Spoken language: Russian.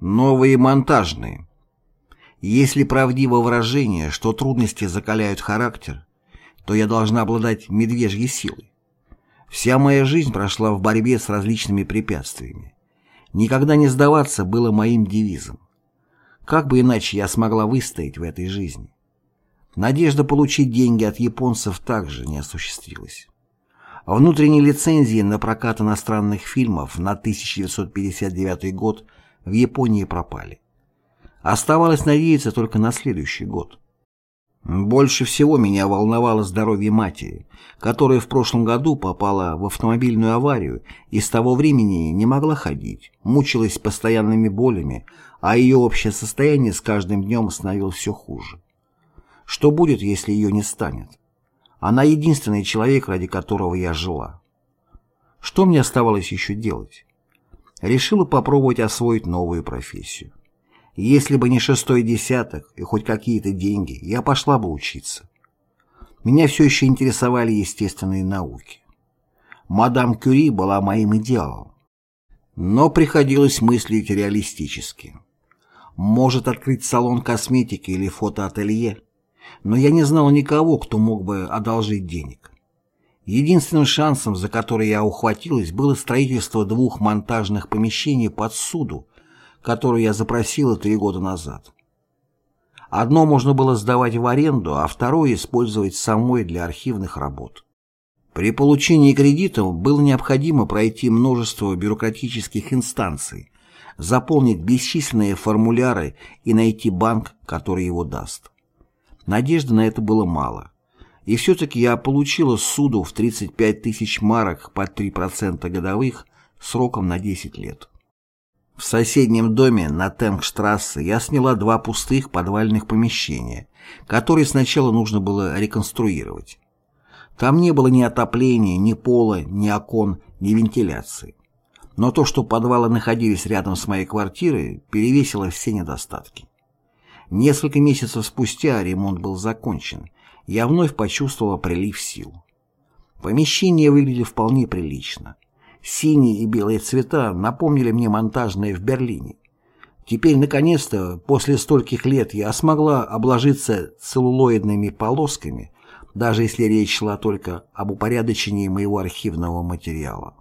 Новые монтажные. Если правдиво выражение, что трудности закаляют характер, то я должна обладать медвежьей силой. Вся моя жизнь прошла в борьбе с различными препятствиями. Никогда не сдаваться было моим девизом. Как бы иначе я смогла выстоять в этой жизни? Надежда получить деньги от японцев также не осуществилась. Внутренние лицензии на прокат иностранных фильмов на 1959 год в Японии пропали. Оставалось надеяться только на следующий год. Больше всего меня волновало здоровье матери, которая в прошлом году попала в автомобильную аварию и с того времени не могла ходить, мучилась постоянными болями, а ее общее состояние с каждым днем становилось все хуже. Что будет, если ее не станет? Она единственный человек, ради которого я жила. Что мне оставалось еще делать? Решила попробовать освоить новую профессию. Если бы не шестой десяток и хоть какие-то деньги, я пошла бы учиться. Меня все еще интересовали естественные науки. Мадам Кюри была моим идеалом. Но приходилось мыслить реалистически. Может открыть салон косметики или фотоателье, но я не знал никого, кто мог бы одолжить денег. Единственным шансом, за который я ухватилась, было строительство двух монтажных помещений под суду, которую я запросила три года назад. Одно можно было сдавать в аренду, а второе использовать самой для архивных работ. При получении кредитов было необходимо пройти множество бюрократических инстанций, заполнить бесчисленные формуляры и найти банк, который его даст. Надежды на это было мало. И все-таки я получила суду в 35 тысяч марок под 3% годовых сроком на 10 лет. В соседнем доме на Тенгштрассе я сняла два пустых подвальных помещения, которые сначала нужно было реконструировать. Там не было ни отопления, ни пола, ни окон, ни вентиляции. Но то, что подвалы находились рядом с моей квартирой, перевесило все недостатки. Несколько месяцев спустя ремонт был закончен. Я вновь почувствовала прилив сил. Помещение выглядели вполне прилично. Синие и белые цвета напомнили мне монтажные в Берлине. Теперь, наконец-то, после стольких лет я смогла обложиться целлулоидными полосками, даже если речь шла только об упорядочении моего архивного материала.